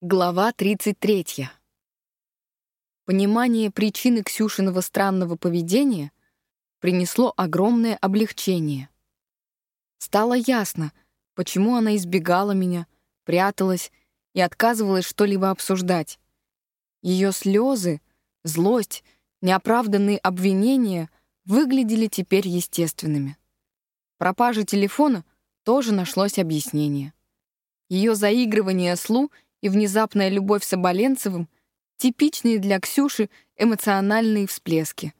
Глава 33. Понимание причины Ксюшиного странного поведения принесло огромное облегчение. Стало ясно, почему она избегала меня, пряталась и отказывалась что-либо обсуждать. Ее слезы, злость, неоправданные обвинения выглядели теперь естественными. Пропаже телефона тоже нашлось объяснение. Ее заигрывание слу — и внезапная любовь с Оболенцевым — типичные для Ксюши эмоциональные всплески.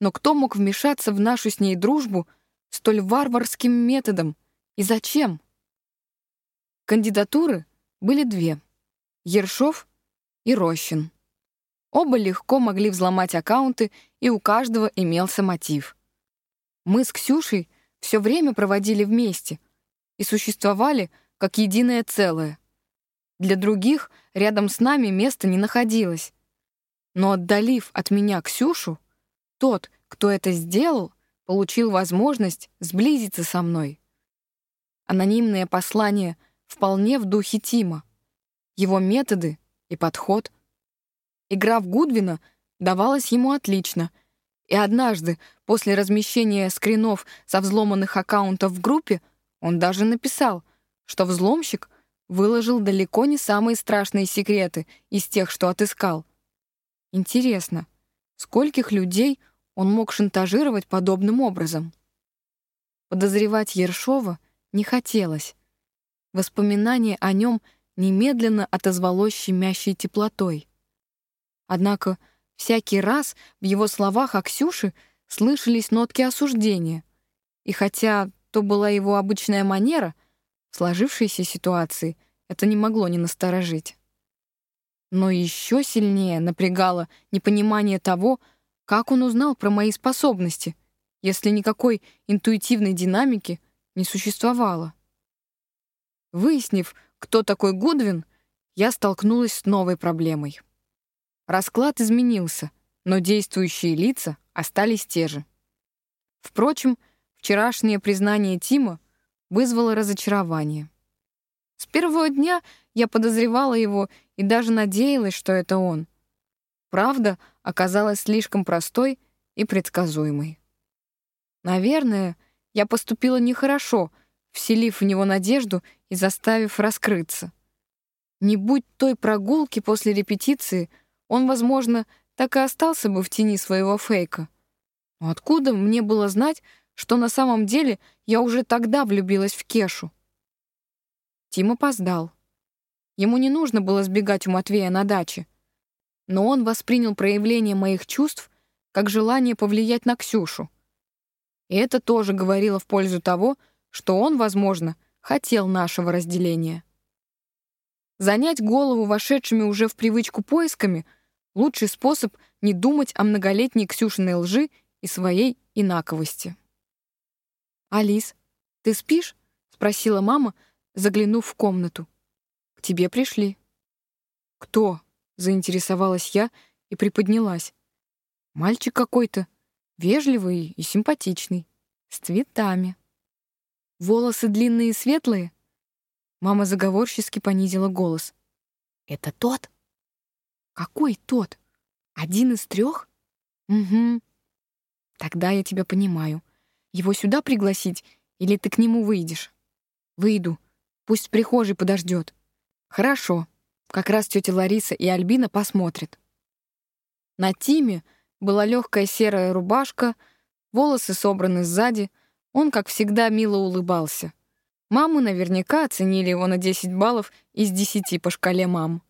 Но кто мог вмешаться в нашу с ней дружбу столь варварским методом и зачем? Кандидатуры были две — Ершов и Рощин. Оба легко могли взломать аккаунты, и у каждого имелся мотив. Мы с Ксюшей все время проводили вместе и существовали как единое целое. Для других рядом с нами места не находилось. Но отдалив от меня Ксюшу, тот, кто это сделал, получил возможность сблизиться со мной. Анонимное послание вполне в духе Тима. Его методы и подход. Игра в Гудвина давалась ему отлично, и однажды, после размещения скринов со взломанных аккаунтов в группе, он даже написал, что взломщик выложил далеко не самые страшные секреты из тех, что отыскал. Интересно, скольких людей он мог шантажировать подобным образом? Подозревать Ершова не хотелось. Воспоминание о нем немедленно отозвалось щемящей теплотой. Однако всякий раз в его словах о Ксюше слышались нотки осуждения. И хотя то была его обычная манера, сложившейся ситуации это не могло не насторожить. Но еще сильнее напрягало непонимание того, как он узнал про мои способности, если никакой интуитивной динамики не существовало. Выяснив, кто такой Гудвин, я столкнулась с новой проблемой. Расклад изменился, но действующие лица остались те же. Впрочем, вчерашнее признание Тима вызвало разочарование. С первого дня я подозревала его и даже надеялась, что это он. Правда оказалась слишком простой и предсказуемой. Наверное, я поступила нехорошо, вселив в него надежду и заставив раскрыться. Не будь той прогулки после репетиции, он, возможно, так и остался бы в тени своего фейка. Но откуда мне было знать, что на самом деле я уже тогда влюбилась в Кешу. Тим опоздал. Ему не нужно было сбегать у Матвея на даче. Но он воспринял проявление моих чувств как желание повлиять на Ксюшу. И это тоже говорило в пользу того, что он, возможно, хотел нашего разделения. Занять голову вошедшими уже в привычку поисками — лучший способ не думать о многолетней Ксюшиной лжи и своей инаковости. «Алис, ты спишь?» — спросила мама, заглянув в комнату. «К тебе пришли». «Кто?» — заинтересовалась я и приподнялась. «Мальчик какой-то, вежливый и симпатичный, с цветами. Волосы длинные и светлые?» Мама заговорчески понизила голос. «Это тот?» «Какой тот? Один из трех?» «Угу. Тогда я тебя понимаю. Его сюда пригласить или ты к нему выйдешь? Выйду. Пусть в прихожей подождет. Хорошо. Как раз тетя Лариса и Альбина посмотрят. На Тиме была легкая серая рубашка, волосы собраны сзади. Он, как всегда, мило улыбался. Мамы наверняка оценили его на 10 баллов из 10 по шкале мам.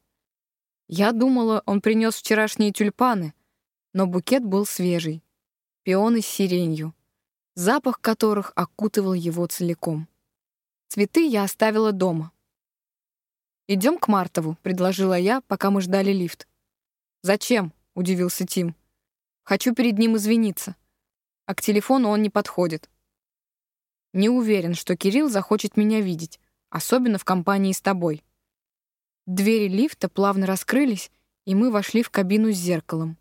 Я думала, он принес вчерашние тюльпаны, но букет был свежий. Пионы с сиренью запах которых окутывал его целиком. Цветы я оставила дома. «Идем к Мартову», — предложила я, пока мы ждали лифт. «Зачем?» — удивился Тим. «Хочу перед ним извиниться. А к телефону он не подходит». «Не уверен, что Кирилл захочет меня видеть, особенно в компании с тобой». Двери лифта плавно раскрылись, и мы вошли в кабину с зеркалом.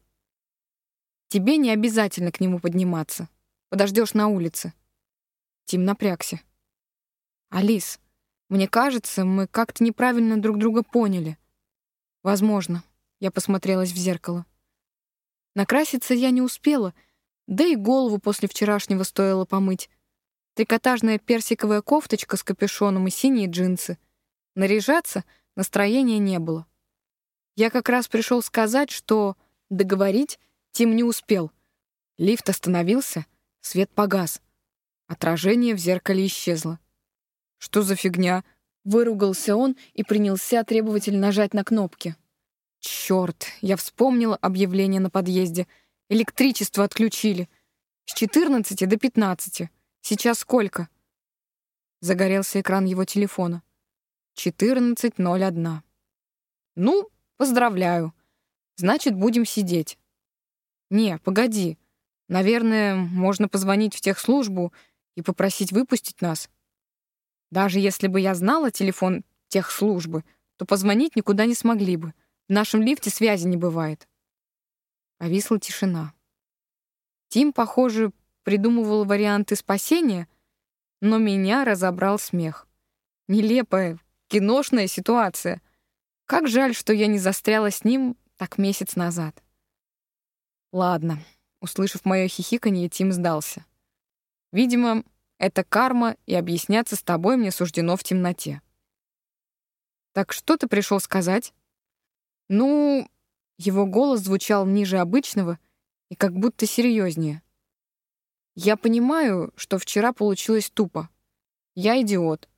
«Тебе не обязательно к нему подниматься», Подождешь на улице». Тим напрягся. «Алис, мне кажется, мы как-то неправильно друг друга поняли», Возможно. Я посмотрелась в зеркало. Накраситься я не успела, да и голову после вчерашнего стоило помыть. Трикотажная персиковая кофточка с капюшоном и синие джинсы. Наряжаться настроения не было. Я как раз пришел сказать, что договорить Тим не успел. Лифт остановился, свет погас. Отражение в зеркале исчезло. «Что за фигня?» — выругался он и принялся требовательно нажать на кнопки. Черт, я вспомнила объявление на подъезде. Электричество отключили. С 14 до 15. Сейчас сколько? Загорелся экран его телефона. 14.01. Ну, поздравляю. Значит, будем сидеть. Не, погоди. Наверное, можно позвонить в техслужбу и попросить выпустить нас. Даже если бы я знала телефон техслужбы, то позвонить никуда не смогли бы. В нашем лифте связи не бывает. Повисла тишина. Тим, похоже, придумывал варианты спасения, но меня разобрал смех. Нелепая, киношная ситуация. Как жаль, что я не застряла с ним так месяц назад. Ладно, услышав мое хихиканье, Тим сдался. Видимо, это карма, и объясняться с тобой мне суждено в темноте. Так что ты пришел сказать? Ну, его голос звучал ниже обычного и как будто серьезнее. Я понимаю, что вчера получилось тупо. Я идиот.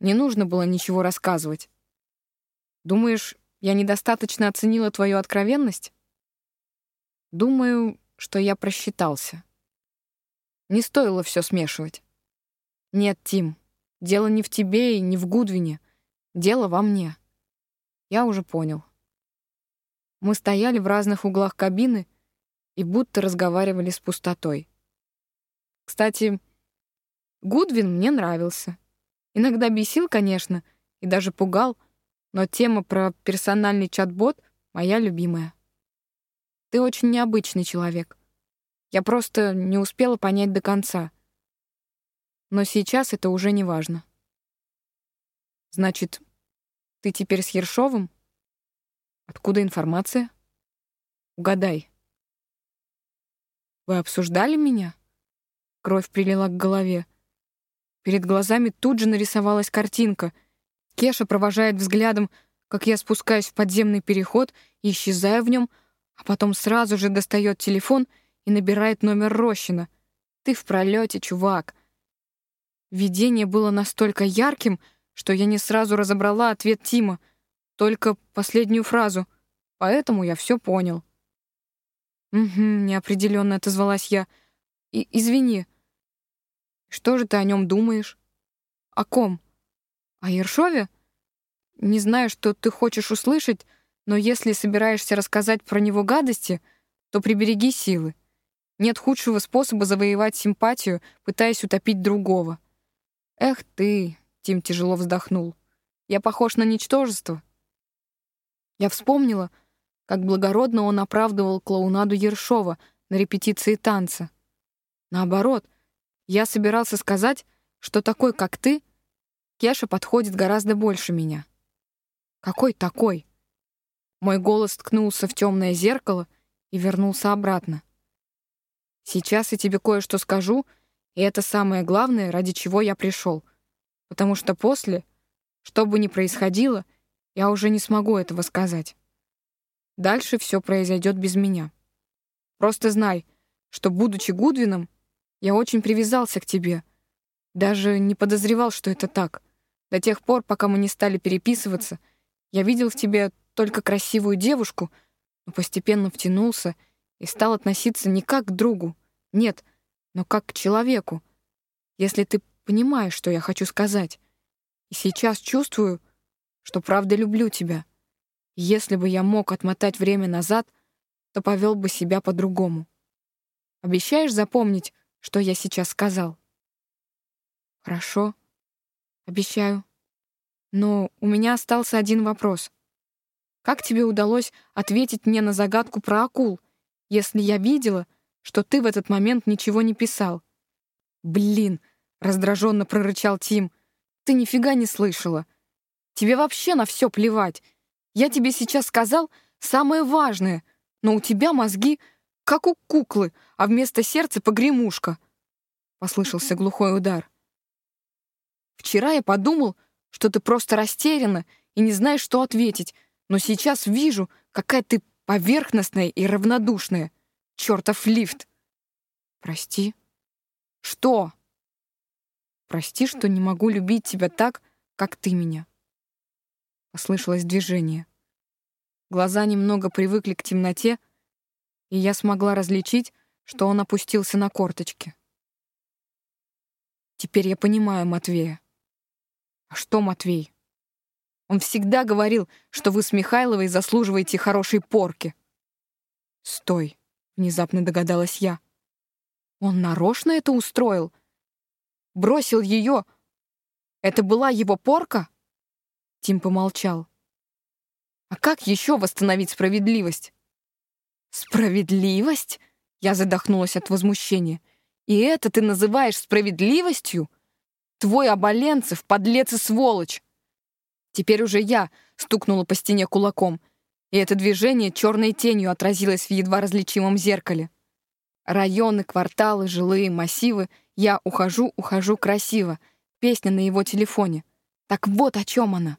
Не нужно было ничего рассказывать. Думаешь, я недостаточно оценила твою откровенность? Думаю, что я просчитался. Не стоило все смешивать. Нет, Тим, дело не в тебе и не в Гудвине. Дело во мне. Я уже понял. Мы стояли в разных углах кабины и будто разговаривали с пустотой. Кстати, Гудвин мне нравился. Иногда бесил, конечно, и даже пугал, но тема про персональный чат-бот — моя любимая. Ты очень необычный человек. Я просто не успела понять до конца. Но сейчас это уже не важно. Значит, ты теперь с Ершовым? Откуда информация? Угадай. Вы обсуждали меня? Кровь прилила к голове. Перед глазами тут же нарисовалась картинка. Кеша провожает взглядом, как я спускаюсь в подземный переход и исчезаю в нем, а потом сразу же достает телефон и набирает номер Рощина. Ты в пролете, чувак. Видение было настолько ярким, что я не сразу разобрала ответ Тима — только последнюю фразу. Поэтому я все понял. Угу, неопределенно отозвалась я. И извини. Что же ты о нем думаешь? О ком? О Ершове? Не знаю, что ты хочешь услышать, но если собираешься рассказать про него гадости, то прибереги силы. Нет худшего способа завоевать симпатию, пытаясь утопить другого. Эх ты, Тим тяжело вздохнул. Я похож на ничтожество. Я вспомнила, как благородно он оправдывал клоунаду Ершова на репетиции танца. Наоборот, я собирался сказать, что такой, как ты, Кеша подходит гораздо больше меня. Какой такой? Мой голос ткнулся в темное зеркало и вернулся обратно. Сейчас я тебе кое-что скажу, и это самое главное, ради чего я пришел. Потому что после, что бы ни происходило, я уже не смогу этого сказать. Дальше все произойдет без меня. Просто знай, что, будучи Гудвином, я очень привязался к тебе. Даже не подозревал, что это так. До тех пор, пока мы не стали переписываться, я видел в тебе только красивую девушку, но постепенно втянулся и стал относиться не как к другу, нет, но как к человеку. Если ты понимаешь, что я хочу сказать. И сейчас чувствую, что правда люблю тебя. Если бы я мог отмотать время назад, то повел бы себя по-другому. Обещаешь запомнить, что я сейчас сказал? Хорошо. Обещаю. Но у меня остался один вопрос. Как тебе удалось ответить мне на загадку про акул, если я видела, что ты в этот момент ничего не писал? Блин, раздраженно прорычал Тим. Ты нифига не слышала. Тебе вообще на все плевать. Я тебе сейчас сказал самое важное, но у тебя мозги как у куклы, а вместо сердца погремушка. Послышался глухой удар. Вчера я подумал, что ты просто растеряна и не знаешь, что ответить, но сейчас вижу, какая ты поверхностная и равнодушная. Чёртов лифт. Прости. Что? Прости, что не могу любить тебя так, как ты меня. Послышалось движение. Глаза немного привыкли к темноте, и я смогла различить, что он опустился на корточки. Теперь я понимаю Матвея. А что Матвей? Он всегда говорил, что вы с Михайловой заслуживаете хорошей порки. Стой, внезапно догадалась я. Он нарочно это устроил? Бросил ее? Это была его порка? Тим помолчал. А как еще восстановить справедливость? Справедливость? Я задохнулась от возмущения. И это ты называешь справедливостью? Твой Оболенцев — подлец и сволочь. Теперь уже я стукнула по стене кулаком, и это движение черной тенью отразилось в едва различимом зеркале. Районы, кварталы, жилые массивы. Я ухожу, ухожу красиво. Песня на его телефоне. Так вот о чем она.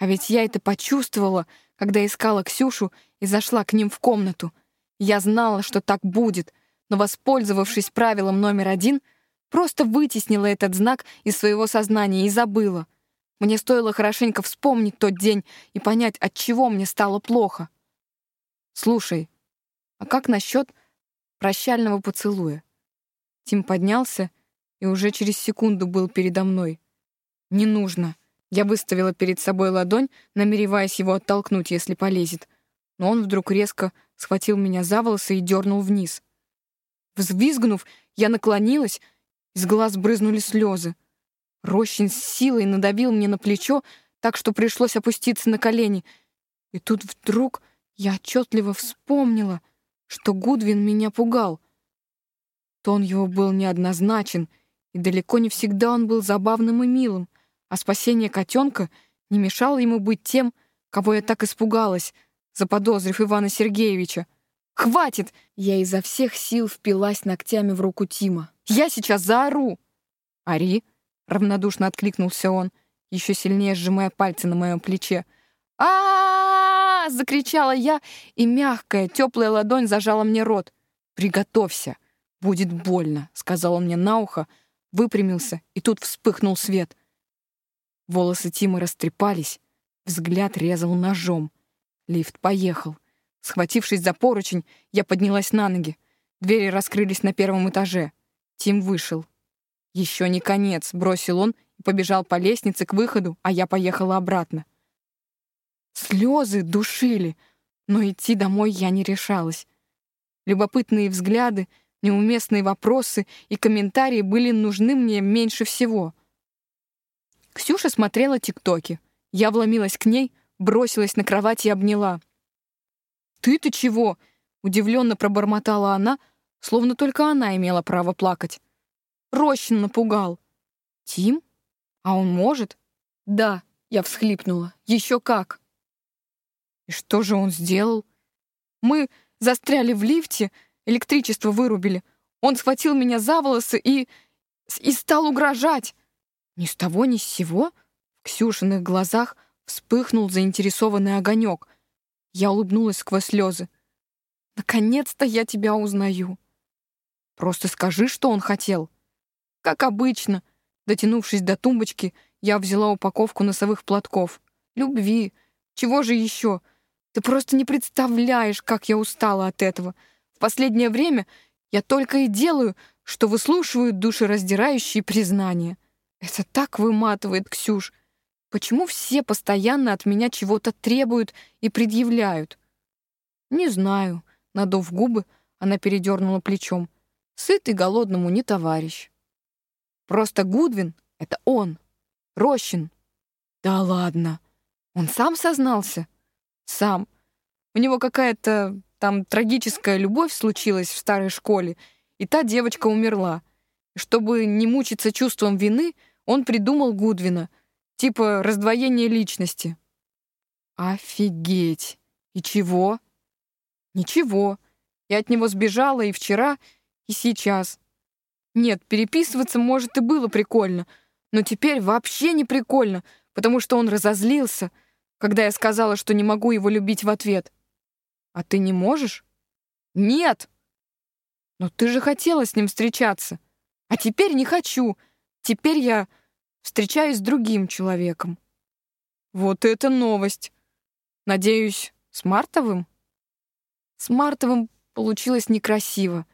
А ведь я это почувствовала, когда искала Ксюшу и зашла к ним в комнату. Я знала, что так будет, но, воспользовавшись правилом номер один, просто вытеснила этот знак из своего сознания и забыла. Мне стоило хорошенько вспомнить тот день и понять, от чего мне стало плохо. «Слушай, а как насчет прощального поцелуя?» Тим поднялся и уже через секунду был передо мной. «Не нужно». Я выставила перед собой ладонь, намереваясь его оттолкнуть, если полезет. Но он вдруг резко схватил меня за волосы и дернул вниз. Взвизгнув, я наклонилась, из глаз брызнули слезы. Рощин с силой надавил мне на плечо, так что пришлось опуститься на колени. И тут вдруг я отчетливо вспомнила, что Гудвин меня пугал. Тон его был неоднозначен, и далеко не всегда он был забавным и милым, а спасение котенка не мешало ему быть тем, кого я так испугалась, заподозрив Ивана Сергеевича. «Хватит!» Я изо всех сил впилась ногтями в руку Тима. «Я сейчас заору!» «Ори!» — равнодушно откликнулся он, еще сильнее сжимая пальцы на моем плече. а, закричала я, и мягкая, теплая ладонь зажала мне рот. «Приготовься, будет больно», — сказал он мне на ухо, выпрямился, и тут вспыхнул свет. Волосы Тима растрепались, взгляд резал ножом. Лифт поехал. Схватившись за поручень, я поднялась на ноги. Двери раскрылись на первом этаже. Тим вышел. Еще не конец, бросил он и побежал по лестнице к выходу, а я поехала обратно. Слезы душили, но идти домой я не решалась. Любопытные взгляды, неуместные вопросы и комментарии были нужны мне меньше всего. Ксюша смотрела тиктоки. Я вломилась к ней, бросилась на кровать и обняла. «Ты-то чего?» — удивленно пробормотала она, словно только она имела право плакать. Рощин напугал. Тим? А он может? Да, я всхлипнула. Еще как. И что же он сделал? Мы застряли в лифте, электричество вырубили. Он схватил меня за волосы и... и стал угрожать. Ни с того, ни с сего в Ксюшиных глазах вспыхнул заинтересованный огонек. Я улыбнулась сквозь слезы. «Наконец-то я тебя узнаю!» «Просто скажи, что он хотел!» Как обычно, дотянувшись до тумбочки, я взяла упаковку носовых платков. Любви. Чего же еще? Ты просто не представляешь, как я устала от этого. В последнее время я только и делаю, что выслушиваю душераздирающие признания. Это так выматывает, Ксюш. Почему все постоянно от меня чего-то требуют и предъявляют? Не знаю. Надув губы, она передернула плечом. Сытый голодному не товарищ. Просто Гудвин — это он. Рощин. Да ладно. Он сам сознался? Сам. У него какая-то там трагическая любовь случилась в старой школе, и та девочка умерла. Чтобы не мучиться чувством вины, он придумал Гудвина, типа раздвоение личности. Офигеть! И чего? Ничего. Я от него сбежала и вчера, и сейчас. Нет, переписываться, может, и было прикольно, но теперь вообще не прикольно, потому что он разозлился, когда я сказала, что не могу его любить в ответ. А ты не можешь? Нет! Но ты же хотела с ним встречаться. А теперь не хочу. Теперь я встречаюсь с другим человеком. Вот это новость. Надеюсь, с Мартовым? С Мартовым получилось некрасиво.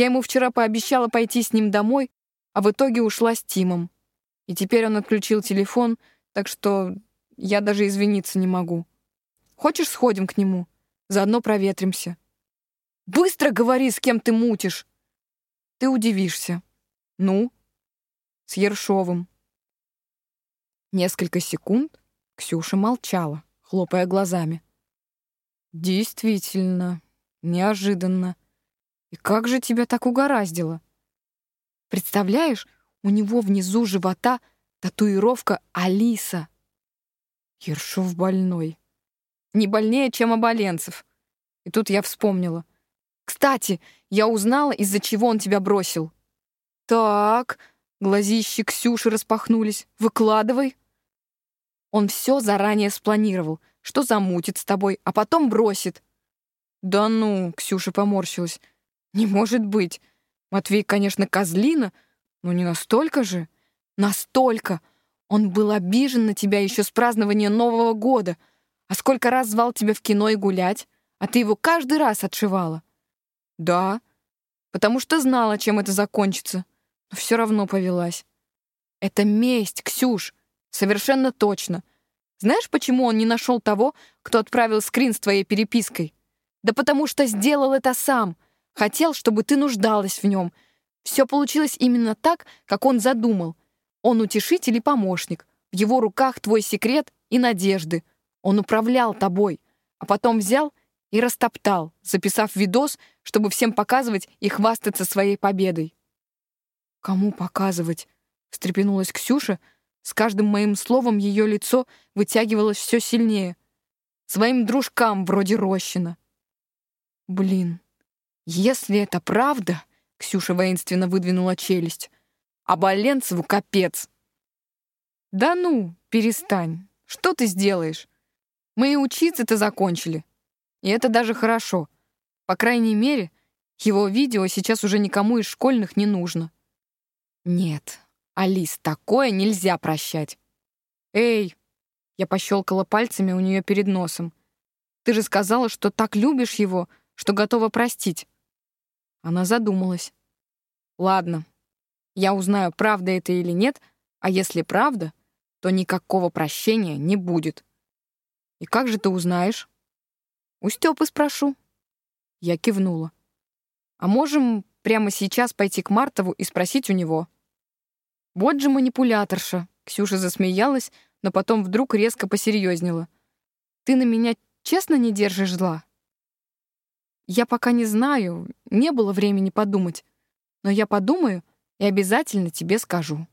Я ему вчера пообещала пойти с ним домой, а в итоге ушла с Тимом. И теперь он отключил телефон, так что я даже извиниться не могу. Хочешь, сходим к нему? Заодно проветримся. Быстро говори, с кем ты мутишь. Ты удивишься. Ну? С Ершовым. Несколько секунд Ксюша молчала, хлопая глазами. Действительно, неожиданно. И как же тебя так угораздило? Представляешь, у него внизу живота татуировка Алиса. Ершов больной. Не больнее, чем Оболенцев. И тут я вспомнила. Кстати, я узнала, из-за чего он тебя бросил. Так, глазищи Ксюши распахнулись. Выкладывай. Он все заранее спланировал, что замутит с тобой, а потом бросит. Да ну, Ксюша поморщилась. Не может быть. Матвей, конечно, козлина, но не настолько же. Настолько. Он был обижен на тебя еще с празднования Нового года. А сколько раз звал тебя в кино и гулять, а ты его каждый раз отшивала. Да, потому что знала, чем это закончится, но все равно повелась. Это месть, Ксюш, совершенно точно. Знаешь, почему он не нашел того, кто отправил скрин с твоей перепиской? Да потому что сделал это сам. Хотел, чтобы ты нуждалась в нем. Все получилось именно так, как он задумал. Он утешитель и помощник. В его руках твой секрет и надежды. Он управлял тобой, а потом взял и растоптал, записав видос, чтобы всем показывать и хвастаться своей победой. «Кому показывать?» — встрепенулась Ксюша. С каждым моим словом ее лицо вытягивалось все сильнее. Своим дружкам вроде Рощина. «Блин, если это правда...» — Ксюша воинственно выдвинула челюсть. «А Боленцеву капец!» «Да ну, перестань. Что ты сделаешь? Мы и учиться-то закончили. И это даже хорошо. По крайней мере, его видео сейчас уже никому из школьных не нужно. Нет, Алис, такое нельзя прощать. Эй, я пощелкала пальцами у нее перед носом. Ты же сказала, что так любишь его, что готова простить. Она задумалась. Ладно, я узнаю, правда это или нет, а если правда, то никакого прощения не будет. И как же ты узнаешь? У Стёпы спрошу. Я кивнула. А можем прямо сейчас пойти к Мартову и спросить у него? Вот же манипуляторша. Ксюша засмеялась, но потом вдруг резко посерьезнела. Ты на меня честно не держишь зла? Я пока не знаю, не было времени подумать. Но я подумаю и обязательно тебе скажу.